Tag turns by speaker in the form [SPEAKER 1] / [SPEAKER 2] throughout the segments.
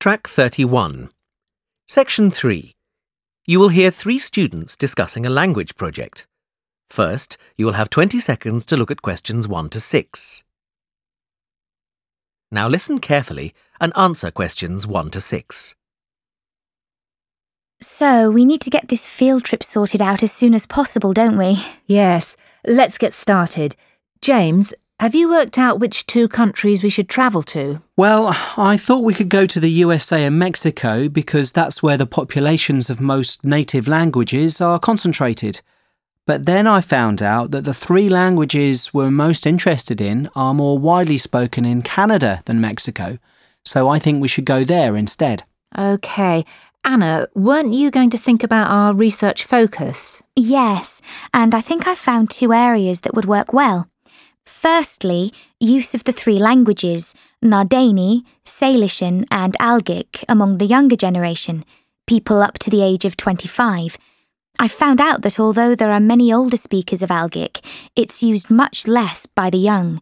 [SPEAKER 1] Track 31. Section 3. You will hear three students discussing a language project. First, you will have 20 seconds to look at questions 1 to 6. Now listen carefully and answer questions 1 to 6.
[SPEAKER 2] So, we need to get this field trip sorted out as soon as possible, don't we?
[SPEAKER 3] Yes, let's get started. James, have you worked out which two countries we should travel to?
[SPEAKER 4] Well, I thought we could go to the USA and Mexico because that's where the populations of most native languages are concentrated. But then I found out that the three languages we're most interested in are more widely spoken in Canada than Mexico, so I think we should go there instead.
[SPEAKER 3] OK. Anna, weren't you going to think about our research focus?
[SPEAKER 2] Yes, and I think I found two areas that would work well. Firstly, use of the three languages, Na-Dene, Salishan, and Algic, among the younger generation, people up to the age of 25. I found out that although there are many older speakers of Algic, it's used much less by the young.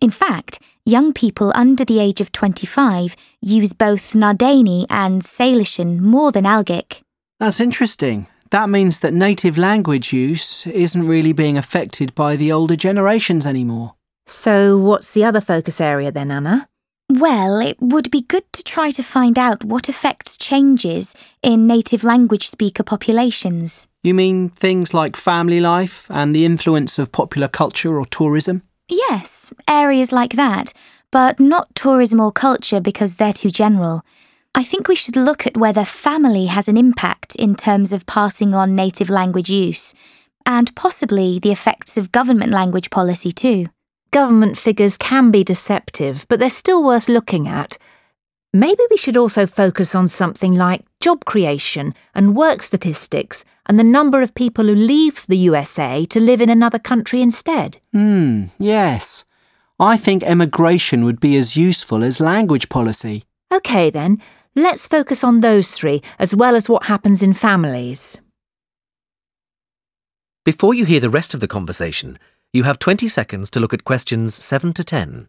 [SPEAKER 2] In fact, young people under the age of 25 use both Na-Dene and Salishan more than Algic.
[SPEAKER 4] That's interesting. That means that native language use isn't really being affected by the older generations anymore.
[SPEAKER 3] So, what's the other focus area then, Anna?
[SPEAKER 2] Well, it would be good to try to find out what affects changes in native language speaker populations.
[SPEAKER 4] You mean things like family life and the influence of popular culture or tourism?
[SPEAKER 2] Yes, areas like that, but not tourism or culture because they're too general. I think we should look at whether family has an impact in terms of passing on native language use, and possibly the effects of government language policy too.
[SPEAKER 3] Government figures can be deceptive, but they're still worth looking at. Maybe we should also focus on something like job creation and work statistics and the number of people who leave the USA to live in another country instead.
[SPEAKER 4] Hmm, yes. I think emigration would be as useful as language policy.
[SPEAKER 3] OK then, let's focus on those three as well as what happens in families.
[SPEAKER 1] Before you hear the rest of the conversation, you have 20 seconds to look at questions 7 to 10.